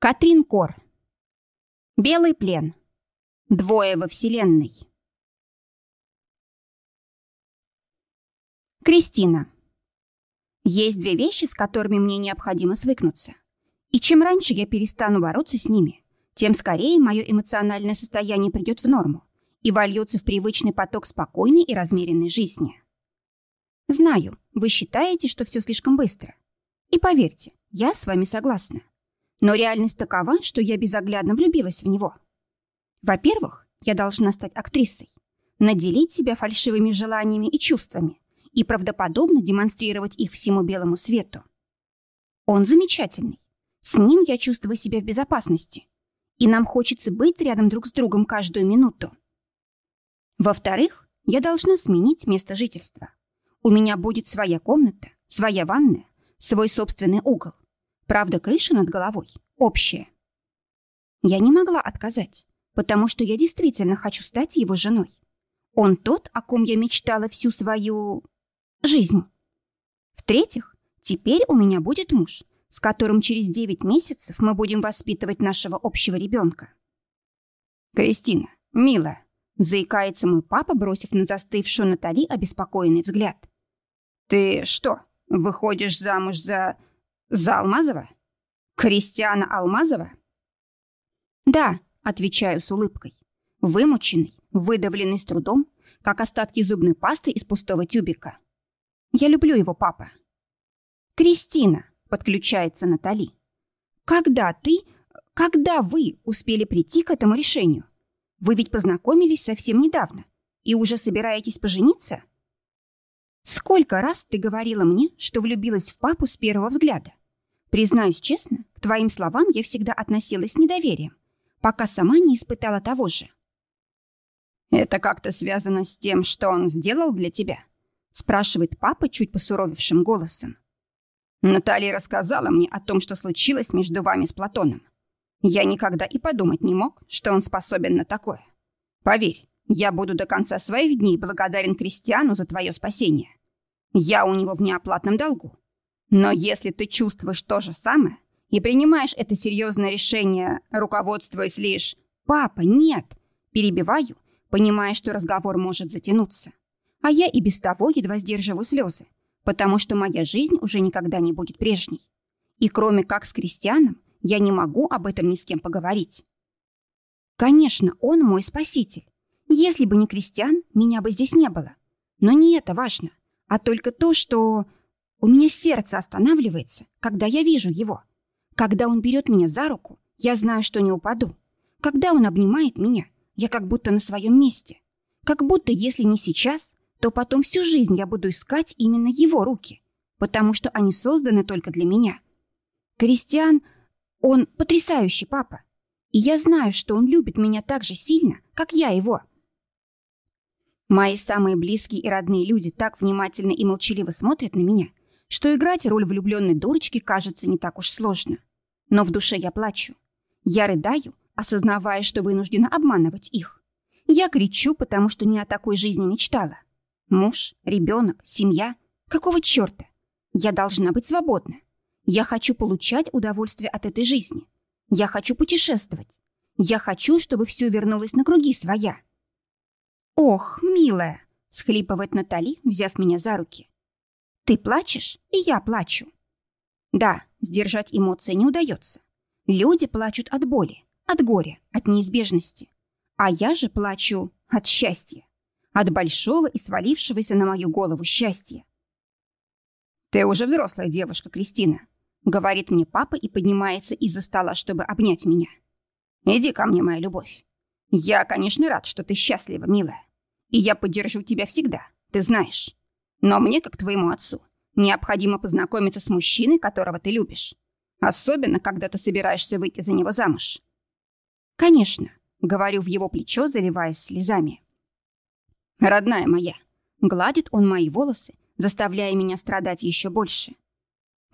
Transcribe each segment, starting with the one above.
Катрин Кор. Белый плен. Двое во Вселенной. Кристина. Есть две вещи, с которыми мне необходимо свыкнуться. И чем раньше я перестану бороться с ними, тем скорее мое эмоциональное состояние придет в норму и вольется в привычный поток спокойной и размеренной жизни. Знаю, вы считаете, что все слишком быстро. И поверьте, я с вами согласна. Но реальность такова, что я безоглядно влюбилась в него. Во-первых, я должна стать актрисой, наделить себя фальшивыми желаниями и чувствами и правдоподобно демонстрировать их всему белому свету. Он замечательный. С ним я чувствую себя в безопасности. И нам хочется быть рядом друг с другом каждую минуту. Во-вторых, я должна сменить место жительства. У меня будет своя комната, своя ванная, свой собственный угол. Правда, крыша над головой общая. Я не могла отказать, потому что я действительно хочу стать его женой. Он тот, о ком я мечтала всю свою... жизнь. В-третьих, теперь у меня будет муж, с которым через 9 месяцев мы будем воспитывать нашего общего ребенка. «Кристина, милая», — заикается мой папа, бросив на застывшую Натали обеспокоенный взгляд. «Ты что, выходишь замуж за... За Алмазова? Кристиана Алмазова? Да, отвечаю с улыбкой. Вымученный, выдавленный с трудом, как остатки зубной пасты из пустого тюбика. Я люблю его, папа. Кристина, подключается Натали. Когда ты, когда вы успели прийти к этому решению? Вы ведь познакомились совсем недавно и уже собираетесь пожениться? Сколько раз ты говорила мне, что влюбилась в папу с первого взгляда? Признаюсь честно, к твоим словам я всегда относилась с недоверием, пока сама не испытала того же. «Это как-то связано с тем, что он сделал для тебя?» спрашивает папа чуть посуровевшим голосом. Наталья рассказала мне о том, что случилось между вами с Платоном. Я никогда и подумать не мог, что он способен на такое. Поверь, я буду до конца своих дней благодарен Кристиану за твое спасение. Я у него в неоплатном долгу. Но если ты чувствуешь то же самое и принимаешь это серьезное решение, руководствуясь лишь «папа, нет», перебиваю, понимая, что разговор может затянуться. А я и без того едва сдерживаю слезы, потому что моя жизнь уже никогда не будет прежней. И кроме как с Кристианом, я не могу об этом ни с кем поговорить. Конечно, он мой спаситель. Если бы не Кристиан, меня бы здесь не было. Но не это важно, а только то, что у меня сердце останавливается, когда я вижу его. Когда он берет меня за руку, я знаю, что не упаду. Когда он обнимает меня, я как будто на своем месте. Как будто, если не сейчас, то потом всю жизнь я буду искать именно его руки, потому что они созданы только для меня. Кристиан, он потрясающий папа. И я знаю, что он любит меня так же сильно, как я его. Мои самые близкие и родные люди так внимательно и молчаливо смотрят на меня, что играть роль влюбленной дурочки кажется не так уж сложно. Но в душе я плачу. Я рыдаю, осознавая, что вынуждена обманывать их. Я кричу, потому что не о такой жизни мечтала. Муж, ребенок, семья. Какого черта? Я должна быть свободна. Я хочу получать удовольствие от этой жизни. Я хочу путешествовать. Я хочу, чтобы все вернулось на круги своя. «Ох, милая!» — схлипывает Натали, взяв меня за руки. Ты плачешь, и я плачу. Да, сдержать эмоции не удается. Люди плачут от боли, от горя, от неизбежности. А я же плачу от счастья. От большого и свалившегося на мою голову счастья. «Ты уже взрослая девушка, Кристина», — говорит мне папа и поднимается из-за стола, чтобы обнять меня. «Иди ко мне, моя любовь. Я, конечно, рад, что ты счастлива, милая. И я поддержу тебя всегда, ты знаешь. Но мне, как твоему отцу, необходимо познакомиться с мужчиной, которого ты любишь. Особенно, когда ты собираешься выйти за него замуж. Конечно, говорю в его плечо, заливаясь слезами. Родная моя, гладит он мои волосы, заставляя меня страдать еще больше.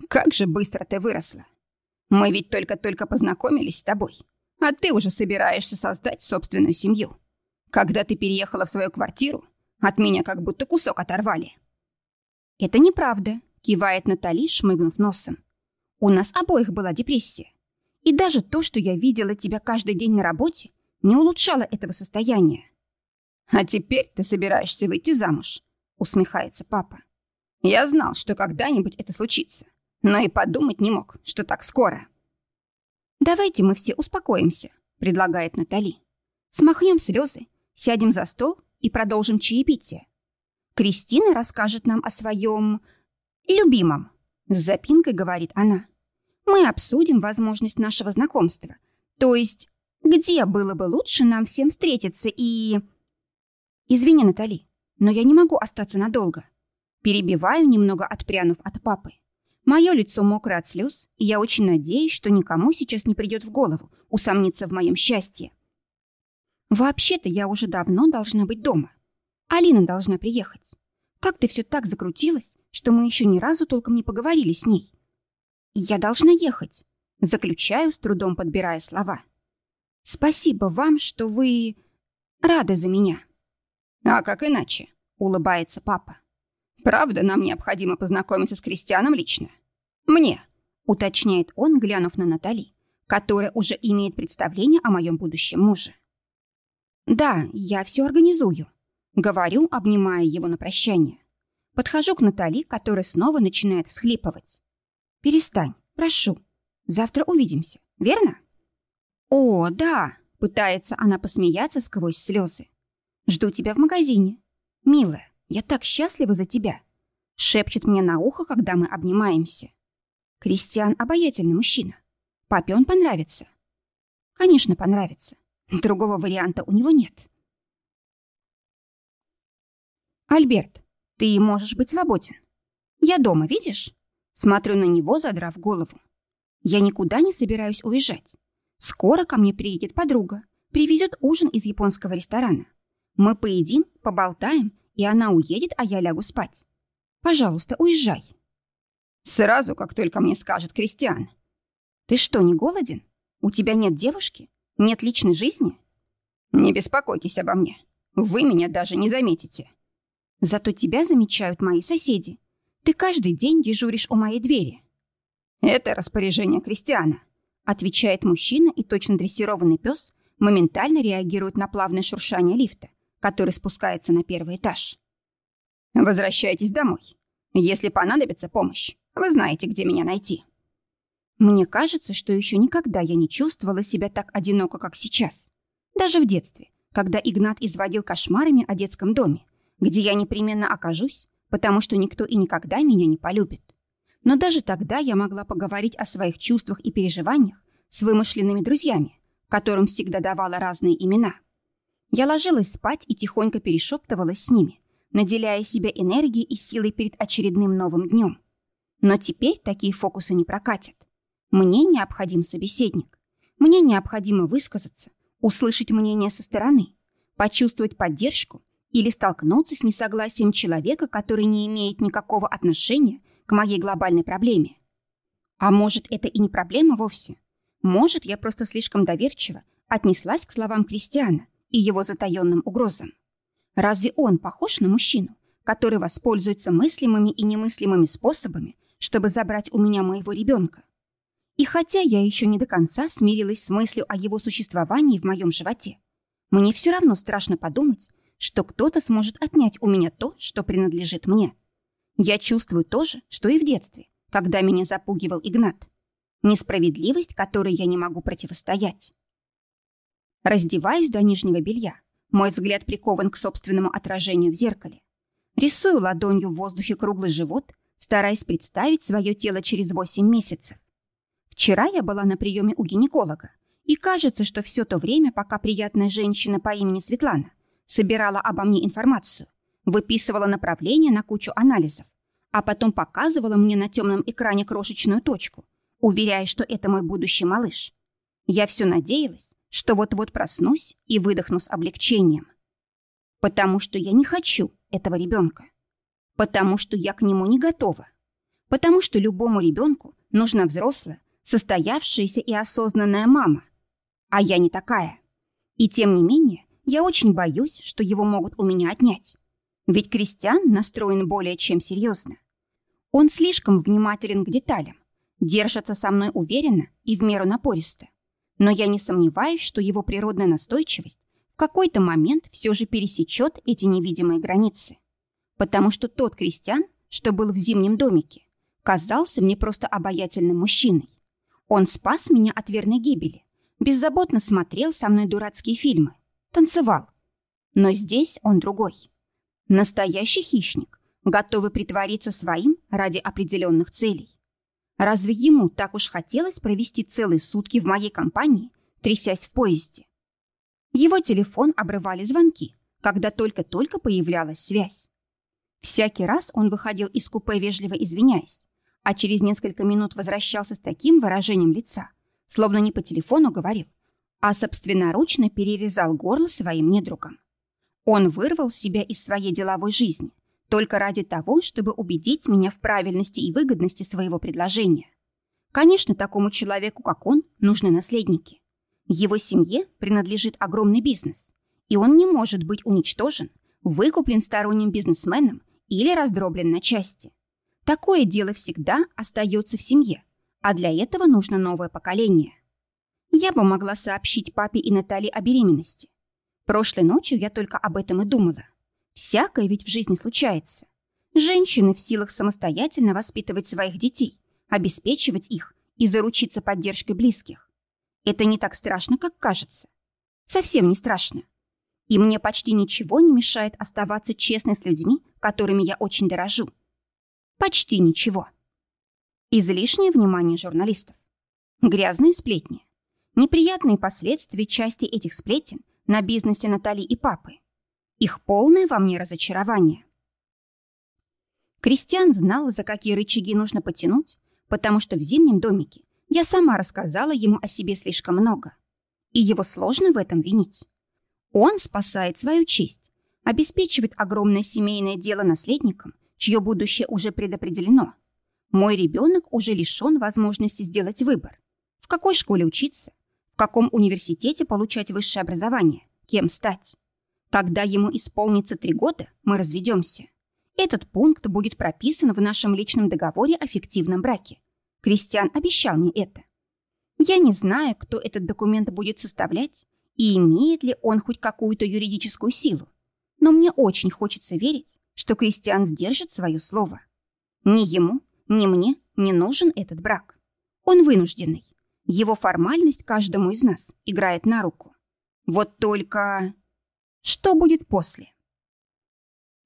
Как же быстро ты выросла. Мы ведь только-только познакомились с тобой, а ты уже собираешься создать собственную семью. Когда ты переехала в свою квартиру, от меня как будто кусок оторвали. «Это неправда», — кивает Натали, шмыгнув носом. «У нас обоих была депрессия. И даже то, что я видела тебя каждый день на работе, не улучшало этого состояния. «А теперь ты собираешься выйти замуж», — усмехается папа. «Я знал, что когда-нибудь это случится, но и подумать не мог, что так скоро». «Давайте мы все успокоимся», — предлагает Натали. «Смахнем слезы, сядем за стол и продолжим чаепитие. Кристина расскажет нам о своем любимом», — с запинкой говорит она. «Мы обсудим возможность нашего знакомства, то есть где было бы лучше нам всем встретиться и...» «Извини, Натали, но я не могу остаться надолго». Перебиваю, немного отпрянув от папы. Мое лицо мокрое от слез, и я очень надеюсь, что никому сейчас не придет в голову усомниться в моем счастье. Вообще-то я уже давно должна быть дома. Алина должна приехать. Как ты все так закрутилась, что мы еще ни разу толком не поговорили с ней? Я должна ехать. Заключаю, с трудом подбирая слова. Спасибо вам, что вы рады за меня. А как иначе? Улыбается папа. Правда, нам необходимо познакомиться с Кристианом лично. Мне, уточняет он, глянув на Натали, которая уже имеет представление о моем будущем муже. Да, я все организую, говорю, обнимая его на прощание. Подхожу к Натали, которая снова начинает всхлипывать. Перестань, прошу. Завтра увидимся, верно? О, да, пытается она посмеяться сквозь слезы. Жду тебя в магазине. Милая, я так счастлива за тебя!» Шепчет мне на ухо, когда мы обнимаемся. Кристиан обаятельный мужчина. Папе он понравится. Конечно, понравится. Другого варианта у него нет. Альберт, ты можешь быть свободен. Я дома, видишь? Смотрю на него, задрав голову. Я никуда не собираюсь уезжать. Скоро ко мне приедет подруга, привезет ужин из японского ресторана. Мы поедим, поболтаем и она уедет, а я лягу спать. Пожалуйста, уезжай. Сразу, как только мне скажет Кристиан. Ты что, не голоден? У тебя нет девушки? Нет личной жизни? Не беспокойтесь обо мне. Вы меня даже не заметите. Зато тебя замечают мои соседи. Ты каждый день дежуришь у моей двери. Это распоряжение Кристиана, отвечает мужчина, и точно дрессированный пес моментально реагирует на плавное шуршание лифта который спускается на первый этаж. «Возвращайтесь домой. Если понадобится помощь, вы знаете, где меня найти». Мне кажется, что еще никогда я не чувствовала себя так одиноко, как сейчас. Даже в детстве, когда Игнат изводил кошмарами о детском доме, где я непременно окажусь, потому что никто и никогда меня не полюбит. Но даже тогда я могла поговорить о своих чувствах и переживаниях с вымышленными друзьями, которым всегда давала разные имена. Я ложилась спать и тихонько перешептывалась с ними, наделяя себя энергией и силой перед очередным новым днем. Но теперь такие фокусы не прокатят. Мне необходим собеседник. Мне необходимо высказаться, услышать мнение со стороны, почувствовать поддержку или столкнуться с несогласием человека, который не имеет никакого отношения к моей глобальной проблеме. А может, это и не проблема вовсе? Может, я просто слишком доверчиво отнеслась к словам Кристиана и его затаённым угрозам. Разве он похож на мужчину, который воспользуется мыслимыми и немыслимыми способами, чтобы забрать у меня моего ребенка? И хотя я еще не до конца смирилась с мыслью о его существовании в моем животе, мне все равно страшно подумать, что кто-то сможет отнять у меня то, что принадлежит мне. Я чувствую то же, что и в детстве, когда меня запугивал Игнат. Несправедливость, которой я не могу противостоять. Раздеваюсь до нижнего белья. Мой взгляд прикован к собственному отражению в зеркале. Рисую ладонью в воздухе круглый живот, стараясь представить свое тело через 8 месяцев. Вчера я была на приеме у гинеколога, и кажется, что все то время, пока приятная женщина по имени Светлана собирала обо мне информацию, выписывала направление на кучу анализов, а потом показывала мне на темном экране крошечную точку, уверяя, что это мой будущий малыш. Я все надеялась, что вот-вот проснусь и выдохну с облегчением. Потому что я не хочу этого ребенка. Потому что я к нему не готова. Потому что любому ребенку нужна взрослая, состоявшаяся и осознанная мама. А я не такая. И тем не менее, я очень боюсь, что его могут у меня отнять. Ведь Кристиан настроен более чем серьезно. Он слишком внимателен к деталям, держится со мной уверенно и в меру напористо. Но я не сомневаюсь, что его природная настойчивость в какой-то момент все же пересечет эти невидимые границы. Потому что тот крестьян, что был в зимнем домике, казался мне просто обаятельным мужчиной. Он спас меня от верной гибели, беззаботно смотрел со мной дурацкие фильмы, танцевал. Но здесь он другой. Настоящий хищник, готовый притвориться своим ради определенных целей. Разве ему так уж хотелось провести целые сутки в моей компании, трясясь в поезде? Его телефон обрывали звонки, когда только-только появлялась связь. Всякий раз он выходил из купе, вежливо извиняясь, а через несколько минут возвращался с таким выражением лица, словно не по телефону говорил, а собственноручно перерезал горло своим недругам. Он вырвал себя из своей деловой жизни только ради того, чтобы убедить меня в правильности и выгодности своего предложения. Конечно, такому человеку, как он, нужны наследники. Его семье принадлежит огромный бизнес, и он не может быть уничтожен, выкуплен сторонним бизнесменом или раздроблен на части. Такое дело всегда остается в семье, а для этого нужно новое поколение. Я бы могла сообщить папе и Наталье о беременности. Прошлой ночью я только об этом и думала. Всякое ведь в жизни случается. Женщины в силах самостоятельно воспитывать своих детей, обеспечивать их и заручиться поддержкой близких. Это не так страшно, как кажется. Совсем не страшно. И мне почти ничего не мешает оставаться честной с людьми, которыми я очень дорожу. Почти ничего. Излишнее внимание журналистов. Грязные сплетни. Неприятные последствия части этих сплетен на бизнесе Натали и папы. Их полное во мне разочарование. Кристиан знал, за какие рычаги нужно потянуть, потому что в зимнем домике я сама рассказала ему о себе слишком много. И его сложно в этом винить. Он спасает свою честь, обеспечивает огромное семейное дело наследникам чье будущее уже предопределено. Мой ребенок уже лишен возможности сделать выбор. В какой школе учиться? В каком университете получать высшее образование? Кем стать? Когда ему исполнится три года, мы разведемся. Этот пункт будет прописан в нашем личном договоре о фиктивном браке. Кристиан обещал мне это. Я не знаю, кто этот документ будет составлять и имеет ли он хоть какую-то юридическую силу. Но мне очень хочется верить, что Кристиан сдержит свое слово. Ни ему, ни мне не нужен этот брак. Он вынужденный. Его формальность каждому из нас играет на руку. Вот только... Что будет после?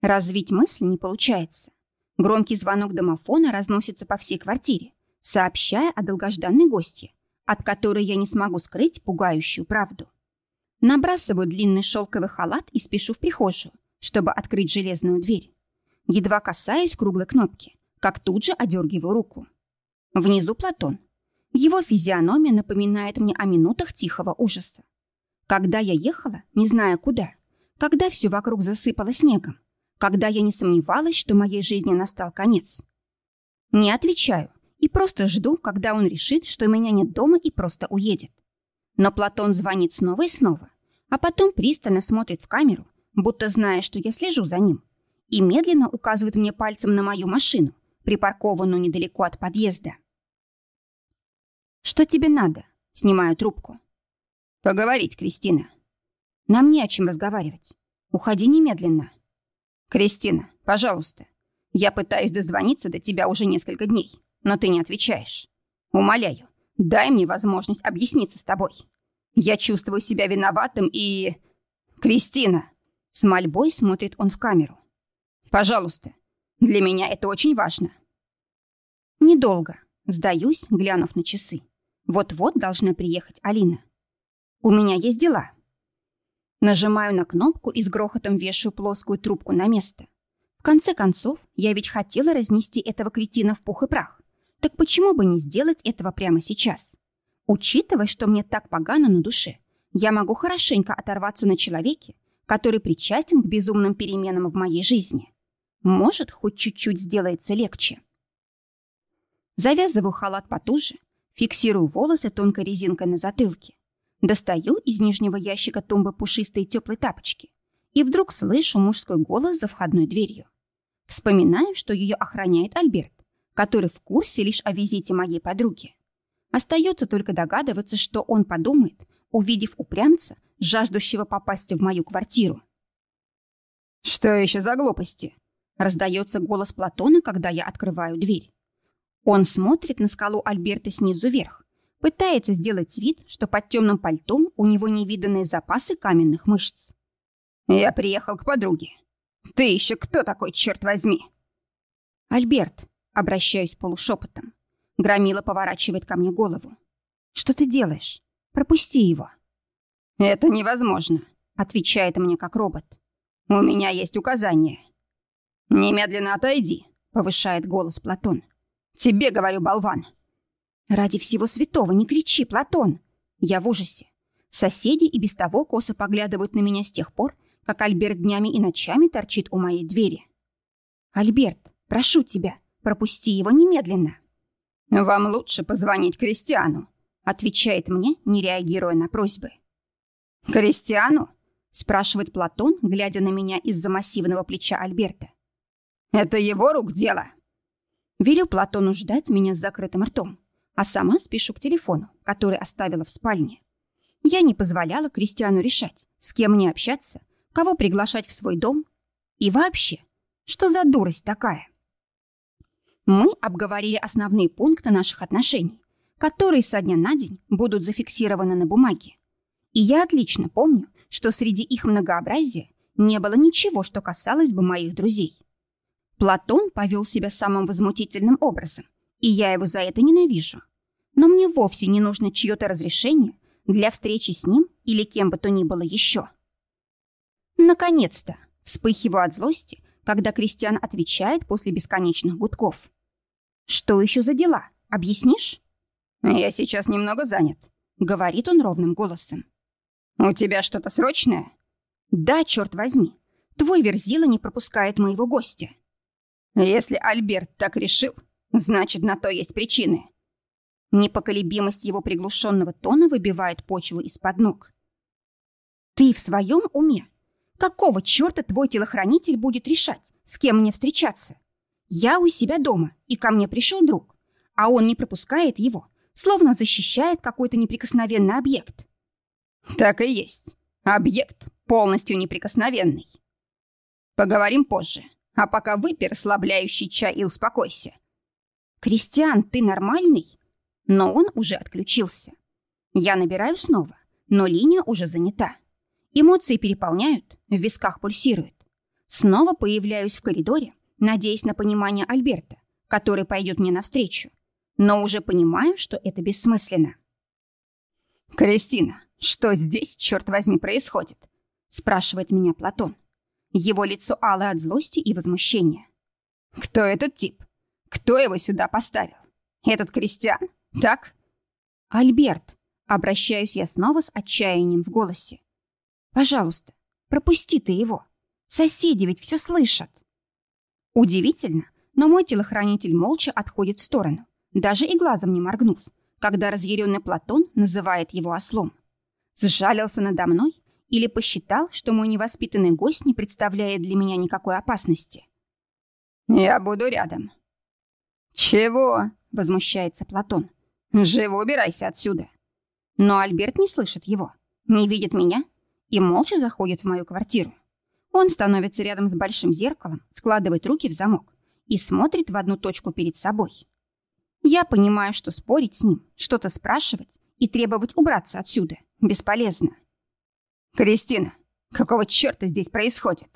Развить мысли не получается. Громкий звонок домофона разносится по всей квартире, сообщая о долгожданной гостье, от которой я не смогу скрыть пугающую правду. Набрасываю длинный шелковый халат и спешу в прихожую, чтобы открыть железную дверь. Едва касаюсь круглой кнопки, как тут же одергиваю руку. Внизу Платон. Его физиономия напоминает мне о минутах тихого ужаса. Когда я ехала, не зная куда, когда все вокруг засыпало снегом, когда я не сомневалась, что моей жизни настал конец. Не отвечаю и просто жду, когда он решит, что меня нет дома и просто уедет. Но Платон звонит снова и снова, а потом пристально смотрит в камеру, будто зная, что я слежу за ним, и медленно указывает мне пальцем на мою машину, припаркованную недалеко от подъезда. «Что тебе надо?» — снимаю трубку. «Поговорить, Кристина». «Нам не о чем разговаривать. Уходи немедленно». «Кристина, пожалуйста. Я пытаюсь дозвониться до тебя уже несколько дней, но ты не отвечаешь. Умоляю, дай мне возможность объясниться с тобой. Я чувствую себя виноватым и... Кристина!» С мольбой смотрит он в камеру. «Пожалуйста, для меня это очень важно». «Недолго», сдаюсь, глянув на часы. Вот-вот должна приехать Алина. «У меня есть дела». Нажимаю на кнопку и с грохотом вешаю плоскую трубку на место. В конце концов, я ведь хотела разнести этого кретина в пух и прах. Так почему бы не сделать этого прямо сейчас? Учитывая, что мне так погано на душе, я могу хорошенько оторваться на человеке, который причастен к безумным переменам в моей жизни. Может, хоть чуть-чуть сделается легче. Завязываю халат потуже, фиксирую волосы тонкой резинкой на затылке, достаю из нижнего ящика тумбы пушистые теплые тапочки и вдруг слышу мужской голос за входной дверью. Вспоминаю, что ее охраняет Альберт, который в курсе лишь о визите моей подруги. Остается только догадываться, что он подумает, увидев упрямца, жаждущего попасть в мою квартиру. «Что еще за глупости?» — раздается голос Платона, когда я открываю дверь. Он смотрит на скалу Альберта снизу вверх, пытается сделать вид, что под темным пальтом у него невиданные запасы каменных мышц. «Я приехал к подруге. Ты еще кто такой, черт возьми?» «Альберт», — обращаюсь полушепотом. Громила поворачивает ко мне голову. «Что ты делаешь? Пропусти его». «Это невозможно», — отвечает мне как робот. «У меня есть указание». «Немедленно отойди», — повышает голос Платон. «Тебе, говорю, болван». «Ради всего святого не кричи, Платон!» Я в ужасе. Соседи и без того косо поглядывают на меня с тех пор, как Альберт днями и ночами торчит у моей двери. «Альберт, прошу тебя, пропусти его немедленно». «Вам лучше позвонить Кристиану», — отвечает мне, не реагируя на просьбы. «Кристиану?» — спрашивает Платон, глядя на меня из-за массивного плеча Альберта. «Это его рук дело?» Велю Платону ждать меня с закрытым ртом, а сама спешу к телефону, который оставила в спальне. Я не позволяла Кристиану решать, с кем мне общаться, кого приглашать в свой дом и вообще, что за дурость такая. Мы обговорили основные пункты наших отношений, которые со дня на день будут зафиксированы на бумаге. И я отлично помню, что среди их многообразия не было ничего, что касалось бы моих друзей. Платон повел себя самым возмутительным образом, и я его за это ненавижу. Но мне вовсе не нужно чье-то разрешение для встречи с ним или кем бы то ни было еще. Наконец-то вспыхиваю от злости, когда Кристиан отвечает после бесконечных гудков. «Что еще за дела? Объяснишь?» «Я сейчас немного занят», — говорит он ровным голосом. «У тебя что-то срочное?» «Да, черт возьми. Твой Верзила не пропускает моего гостя». «Если Альберт так решил, значит, на то есть причины». Непоколебимость его приглушенного тона выбивает почву из-под ног. «Ты в своем уме? Какого черта твой телохранитель будет решать, с кем мне встречаться? Я у себя дома, и ко мне пришел друг, а он не пропускает его, словно защищает какой-то неприкосновенный объект. Так и есть. Объект полностью неприкосновенный. Поговорим позже. А пока выпей расслабляющий чай и успокойся. Кристиан, ты нормальный? Но он уже отключился. Я набираю снова, но линия уже занята. Эмоции переполняют, в висках пульсирует. Снова появляюсь в коридоре, надеясь на понимание Альберта, который пойдет мне навстречу. Но уже понимаю, что это бессмысленно. «Кристина, что здесь, черт возьми, происходит?» спрашивает меня Платон. Его лицо алое от злости и возмущения. «Кто этот тип? Кто его сюда поставил? Этот крестьян? Так?» «Альберт!» Обращаюсь я снова с отчаянием в голосе. «Пожалуйста, пропусти ты его. Соседи ведь все слышат». Удивительно, но мой телохранитель молча отходит в сторону, даже и глазом не моргнув, когда разъяренный Платон называет его ослом. Сжалился надо мной или посчитал, что мой невоспитанный гость не представляет для меня никакой опасности. «Я буду рядом». «Чего?» — возмущается Платон. «Живо убирайся отсюда». Но Альберт не слышит его, не видит меня и молча заходит в мою квартиру. Он становится рядом с большим зеркалом, складывает руки в замок и смотрит в одну точку перед собой. Я понимаю, что спорить с ним, что-то спрашивать и требовать убраться отсюда бесполезно. «Кристина, какого черта здесь происходит?»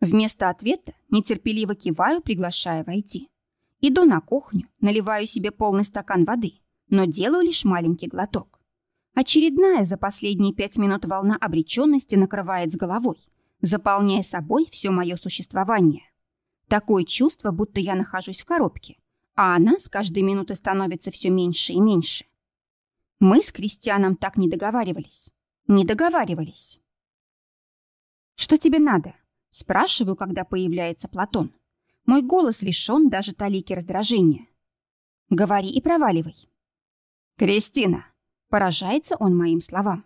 Вместо ответа нетерпеливо киваю, приглашая войти. Иду на кухню, наливаю себе полный стакан воды, но делаю лишь маленький глоток. Очередная за последние пять минут волна обреченности накрывает с головой, заполняя собой все мое существование. Такое чувство, будто я нахожусь в коробке, а она с каждой минутой становится все меньше и меньше. Мы с Кристианом так не договаривались. Не договаривались. «Что тебе надо?» — спрашиваю, когда появляется Платон. Мой голос лишен даже талики раздражения. «Говори и проваливай». «Кристина!» — поражается он моим словам.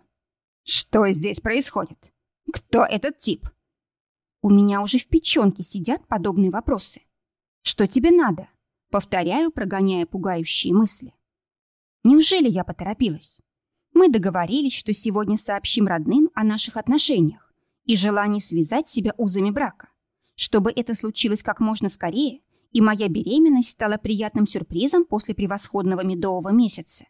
«Что здесь происходит? Кто этот тип?» У меня уже в печенке сидят подобные вопросы. «Что тебе надо?» Повторяю, прогоняя пугающие мысли. Неужели я поторопилась? Мы договорились, что сегодня сообщим родным о наших отношениях и желании связать себя узами брака, чтобы это случилось как можно скорее, и моя беременность стала приятным сюрпризом после превосходного медового месяца.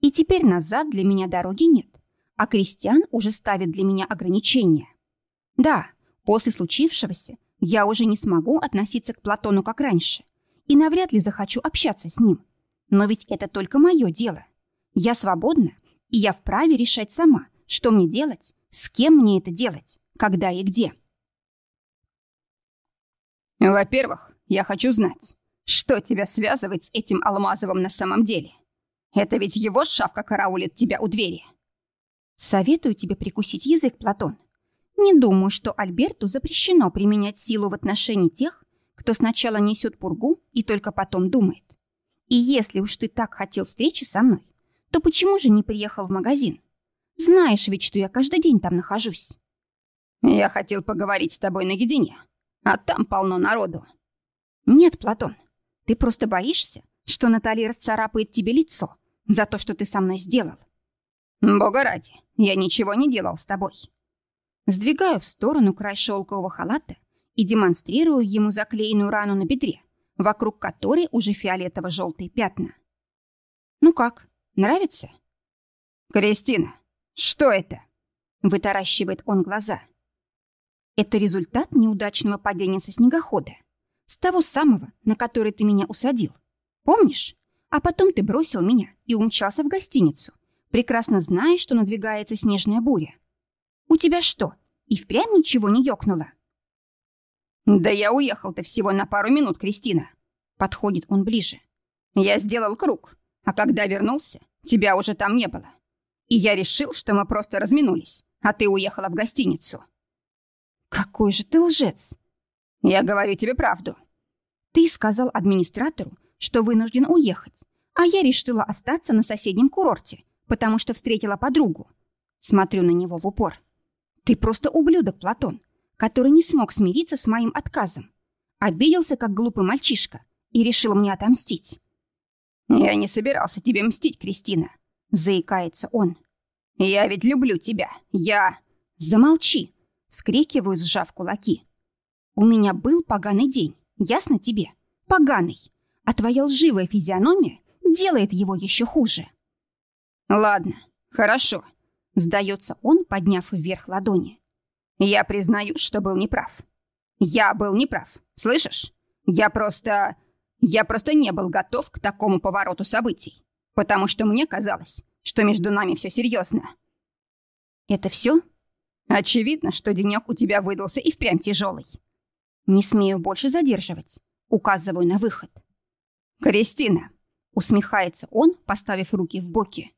И теперь назад для меня дороги нет, а Кристиан уже ставит для меня ограничения. Да, после случившегося я уже не смогу относиться к Платону как раньше и навряд ли захочу общаться с ним. Но ведь это только мое дело. Я свободна и я вправе решать сама, что мне делать, с кем мне это делать, когда и где. Во-первых, я хочу знать, что тебя связывает с этим Алмазовым на самом деле. Это ведь его шавка караулит тебя у двери. Советую тебе прикусить язык, Платон. Не думаю, что Альберту запрещено применять силу в отношении тех, кто сначала несет пургу и только потом думает. И если уж ты так хотел встречи со мной, то почему же не приехал в магазин? Знаешь ведь, что я каждый день там нахожусь. Я хотел поговорить с тобой наедине, а там полно народу. Нет, Платон, ты просто боишься, что Натали расцарапает тебе лицо за то, что ты со мной сделал. Бога ради, я ничего не делал с тобой. Сдвигаю в сторону край шелкового халата и демонстрирую ему заклеенную рану на бедре, вокруг которой уже фиолетово-желтые пятна. Ну как, Нравится?» «Кристина, что это?» Вытаращивает он глаза. «Это результат неудачного падения со снегохода. С того самого, на который ты меня усадил. Помнишь? А потом ты бросил меня и умчался в гостиницу, прекрасно зная, что надвигается снежная буря. У тебя что, и впрямь ничего не ёкнуло?» «Да я уехал-то всего на пару минут, Кристина!» Подходит он ближе. «Я сделал круг, а когда вернулся, тебя уже там не было. И я решил, что мы просто разминулись, а ты уехала в гостиницу. Какой же ты лжец. Я говорю тебе правду. Ты сказал администратору, что вынужден уехать, а я решила остаться на соседнем курорте, потому что встретила подругу. Смотрю на него в упор. Ты просто ублюдок, Платон, который не смог смириться с моим отказом. Обиделся, как глупый мальчишка, и решил мне отомстить. «Я не собирался тебе мстить, Кристина», — заикается он. «Я ведь люблю тебя. Я...» «Замолчи!» — вскрикиваю, сжав кулаки. «У меня был поганый день, ясно тебе? Поганый. А твоя лживая физиономия делает его еще хуже». «Ладно, хорошо», — сдается он, подняв вверх ладони. «Я признаю, что был неправ. Я был неправ, слышишь? Я просто... Я просто не был готов к такому повороту событий, потому что мне казалось, что между нами все серьезно. Это все? Очевидно, что денек у тебя выдался и впрямь тяжелый. Не смею больше задерживать. Указываю на выход. Кристина, усмехается он, поставив руки в боки.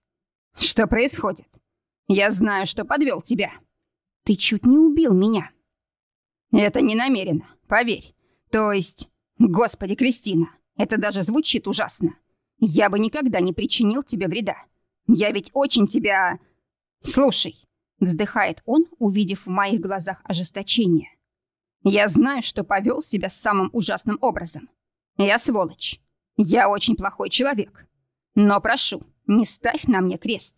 Что происходит? Я знаю, что подвел тебя. Ты чуть не убил меня. Это не намеренно, поверь. То есть... Господи, Кристина, это даже звучит ужасно. Я бы никогда не причинил тебе вреда. Я ведь очень тебя... Слушай, вздыхает он, увидев в моих глазах ожесточение. Я знаю, что повел себя самым ужасным образом. Я сволочь. Я очень плохой человек. Но прошу, не ставь на мне крест.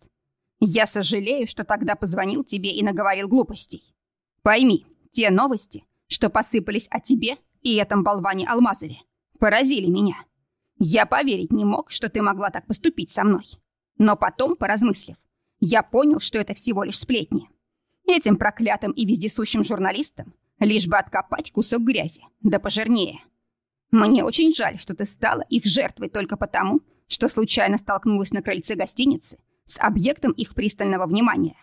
Я сожалею, что тогда позвонил тебе и наговорил глупостей. Пойми, те новости, что посыпались о тебе и этом болване Алмазове поразили меня. Я поверить не мог, что ты могла так поступить со мной. Но потом, поразмыслив, я понял, что это всего лишь сплетни. Этим проклятым и вездесущим журналистам лишь бы откопать кусок грязи, да пожирнее. Мне очень жаль, что ты стала их жертвой только потому, что случайно столкнулась на крыльце гостиницы с объектом их пристального внимания.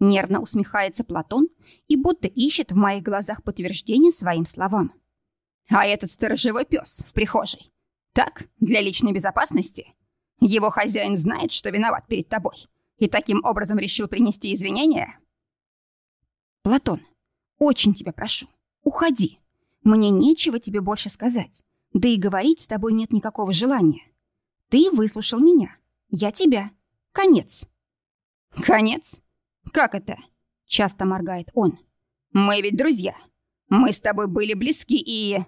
Нервно усмехается Платон и будто ищет в моих глазах подтверждение своим словам. А этот сторожевой пес в прихожей. Так, для личной безопасности. Его хозяин знает, что виноват перед тобой. И таким образом решил принести извинения? Платон, очень тебя прошу, уходи. Мне нечего тебе больше сказать. Да и говорить с тобой нет никакого желания. Ты выслушал меня. Я тебя. Конец. Конец? Как это? Часто моргает он. Мы ведь друзья. Мы с тобой были близки и...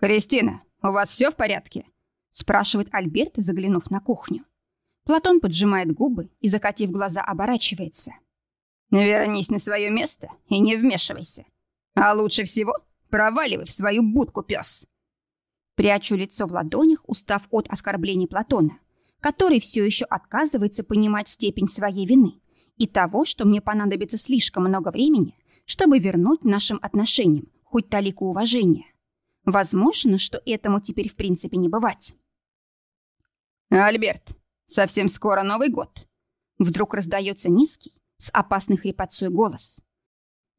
«Кристина, у вас все в порядке? спрашивает Альберт, заглянув на кухню. Платон поджимает губы и, закатив глаза, оборачивается. «Вернись на свое место и не вмешивайся. А лучше всего проваливай в свою будку, пес!» Прячу лицо в ладонях, устав от оскорблений Платона, который все еще отказывается понимать степень своей вины и того, что мне понадобится слишком много времени, чтобы вернуть нашим отношениям хоть талику уважения. Возможно, что этому теперь в принципе не бывать. «Альберт, совсем скоро Новый год!» Вдруг раздается низкий, с опасной хрипотцой голос.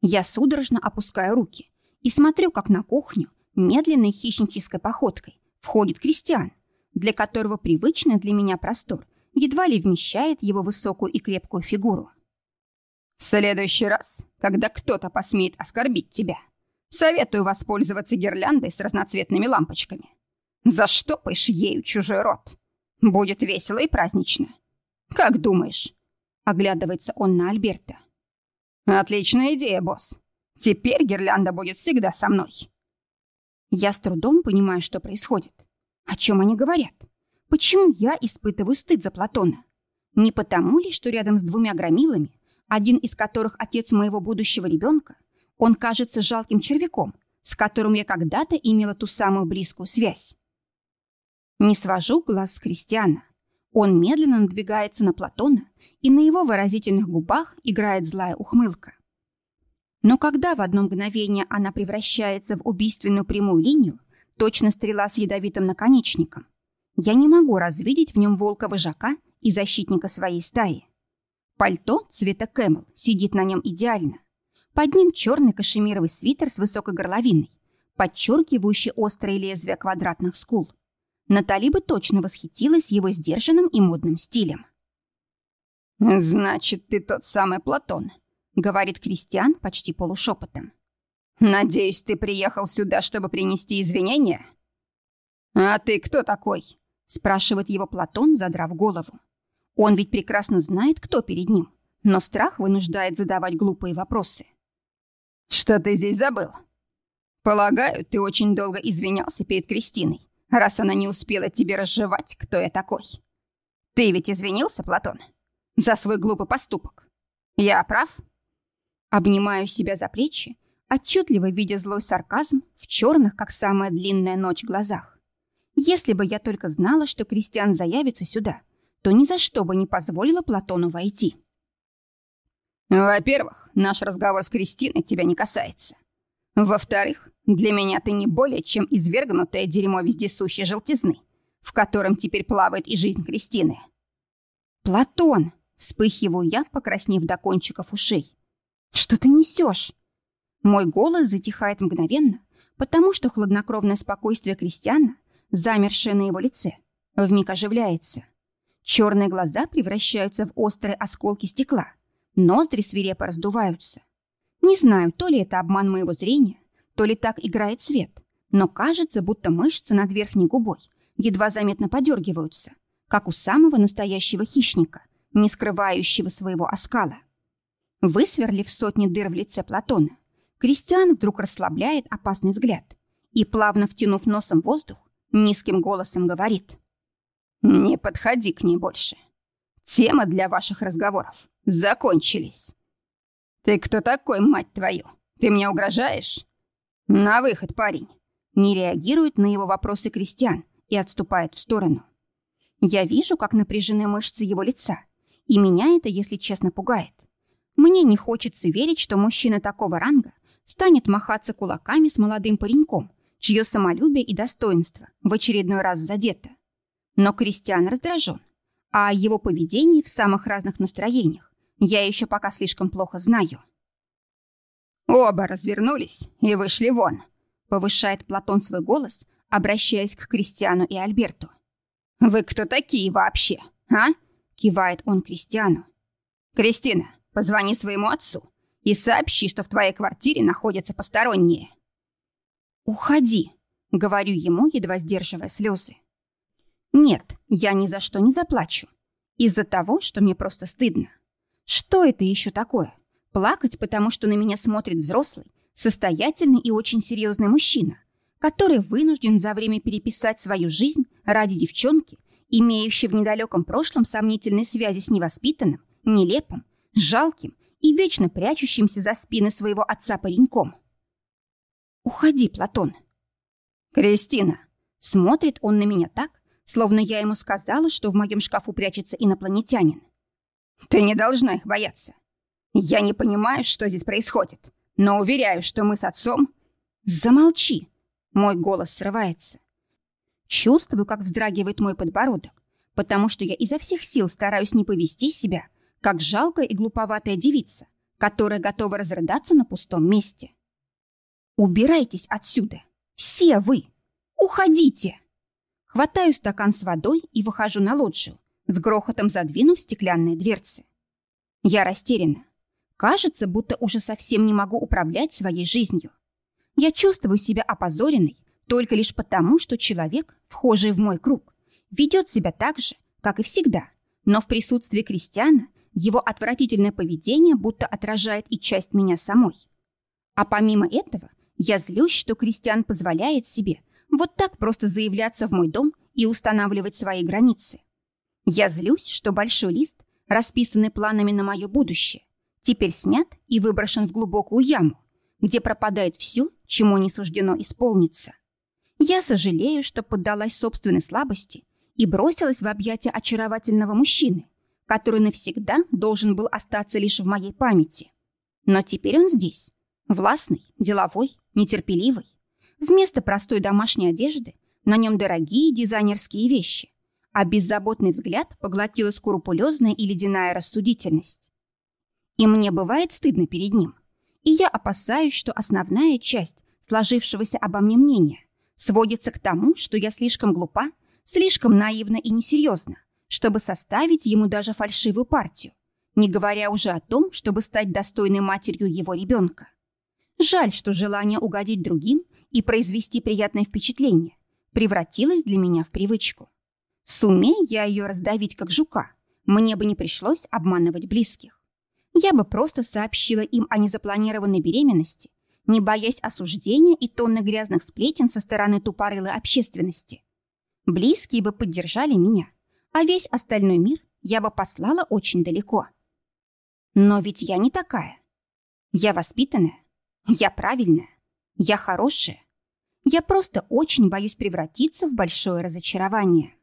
Я судорожно опускаю руки и смотрю, как на кухню медленной хищнической походкой входит Кристиан, для которого привычный для меня простор едва ли вмещает его высокую и крепкую фигуру. «В следующий раз, когда кто-то посмеет оскорбить тебя, советую воспользоваться гирляндой с разноцветными лампочками. Заштопаешь ею чужой рот. Будет весело и празднично. Как думаешь?» Оглядывается он на Альберта. «Отличная идея, босс. Теперь гирлянда будет всегда со мной». Я с трудом понимаю, что происходит. О чем они говорят? Почему я испытываю стыд за Платона? Не потому ли, что рядом с двумя громилами, один из которых отец моего будущего ребенка, он кажется жалким червяком, с которым я когда-то имела ту самую близкую связь? Не свожу глаз с Кристиана. Он медленно надвигается на Платона, и на его выразительных губах играет злая ухмылка. Но когда в одно мгновение она превращается в убийственную прямую линию, точно стрела с ядовитым наконечником, я не могу развидеть в нем волка-вожака и защитника своей стаи. Пальто цвета кэмел сидит на нем идеально. Под ним черный кашемировый свитер с высокой горловиной, подчеркивающий острые лезвия квадратных скул. Натали бы точно восхитилась его сдержанным и модным стилем. «Значит, ты тот самый Платон», — говорит Кристиан почти полушепотом. «Надеюсь, ты приехал сюда, чтобы принести извинения?» «А ты кто такой?» — спрашивает его Платон, задрав голову. Он ведь прекрасно знает, кто перед ним, но страх вынуждает задавать глупые вопросы. «Что ты здесь забыл?» «Полагаю, ты очень долго извинялся перед Кристиной, раз она не успела тебе разжевать, кто я такой. Ты ведь извинился, Платон, за свой глупый поступок. Я прав?» Обнимаю себя за плечи, отчетливо видя злой сарказм в черных, как самая длинная ночь, глазах. Если бы я только знала, что Кристиан заявится сюда, то ни за что бы не позволила Платону войти. Во-первых, наш разговор с Кристиной тебя не касается. Во-вторых, для меня ты не более чем извергнутое дерьмо вездесущей желтизны, в котором теперь плавает и жизнь Кристины. «Платон!» — вспыхиваю я, покраснев до кончиков ушей. «Что ты несешь?» Мой голос затихает мгновенно, потому что хладнокровное спокойствие крестьяна, замершее на его лице, вмиг оживляется. Черные глаза превращаются в острые осколки стекла, ноздри свирепо раздуваются. Не знаю, то ли это обман моего зрения, то ли так играет свет, но кажется, будто мышцы над верхней губой едва заметно подергиваются, как у самого настоящего хищника, не скрывающего своего оскала. Высверлив сотни дыр в лице Платона, Кристиан вдруг расслабляет опасный взгляд и, плавно втянув носом воздух, низким голосом говорит. «Не подходи к ней больше. Темы для ваших разговоров закончились. Ты кто такой, мать твою? Ты мне угрожаешь? На выход, парень!» Не реагирует на его вопросы Кристиан и отступает в сторону. Я вижу, как напряжены мышцы его лица, и меня это, если честно, пугает. Мне не хочется верить, что мужчина такого ранга станет махаться кулаками с молодым пареньком, чье самолюбие и достоинство в очередной раз задето. Но Кристиан раздражен, а его поведении в самых разных настроениях я еще пока слишком плохо знаю. «Оба развернулись и вышли вон», — повышает Платон свой голос, обращаясь к Кристиану и Альберту. «Вы кто такие вообще, а?» — кивает он Кристиану. «Кристина, Позвони своему отцу и сообщи, что в твоей квартире находятся посторонние». «Уходи», — говорю ему, едва сдерживая слезы. «Нет, я ни за что не заплачу. Из-за того, что мне просто стыдно. Что это еще такое? Плакать, потому что на меня смотрит взрослый, состоятельный и очень серьезный мужчина, который вынужден за время переписать свою жизнь ради девчонки, имеющей в недалеком прошлом сомнительной связи с невоспитанным, нелепым, жалким и вечно прячущимся за спины своего отца пареньком. «Уходи, Платон!» «Кристина!» Смотрит он на меня так, словно я ему сказала, что в моем шкафу прячется инопланетянин. «Ты не должна их бояться. Я не понимаю, что здесь происходит, но уверяю, что мы с отцом...» «Замолчи!» Мой голос срывается. Чувствую, как вздрагивает мой подбородок, потому что я изо всех сил стараюсь не повести себя, как жалкая и глуповатая девица, которая готова разрыдаться на пустом месте. «Убирайтесь отсюда! Все вы! Уходите!» Хватаю стакан с водой и выхожу на лоджию, с грохотом задвинув стеклянные дверцы. Я растеряна. Кажется, будто уже совсем не могу управлять своей жизнью. Я чувствую себя опозоренной только лишь потому, что человек, вхожий в мой круг, ведет себя так же, как и всегда, но в присутствии крестьяна его отвратительное поведение будто отражает и часть меня самой. А помимо этого, я злюсь, что крестьян позволяет себе вот так просто заявляться в мой дом и устанавливать свои границы. Я злюсь, что большой лист, расписанный планами на мое будущее, теперь смят и выброшен в глубокую яму, где пропадает все, чему не суждено исполниться. Я сожалею, что поддалась собственной слабости и бросилась в объятия очаровательного мужчины, который навсегда должен был остаться лишь в моей памяти. Но теперь он здесь, властный, деловой, нетерпеливый, Вместо простой домашней одежды на нем дорогие дизайнерские вещи, а беззаботный взгляд поглотила скрупулезная и ледяная рассудительность. И мне бывает стыдно перед ним, и я опасаюсь, что основная часть сложившегося обо мне мнения сводится к тому, что я слишком глупа, слишком наивна и несерьезна, чтобы составить ему даже фальшивую партию, не говоря уже о том, чтобы стать достойной матерью его ребенка. Жаль, что желание угодить другим и произвести приятное впечатление превратилась для меня в привычку. Сумей я ее раздавить как жука, мне бы не пришлось обманывать близких. Я бы просто сообщила им о незапланированной беременности, не боясь осуждения и тонны грязных сплетен со стороны тупорылой общественности. Близкие бы поддержали меня, а весь остальной мир я бы послала очень далеко. Но ведь я не такая. Я воспитанная, я правильная, я хорошая. Я просто очень боюсь превратиться в большое разочарование.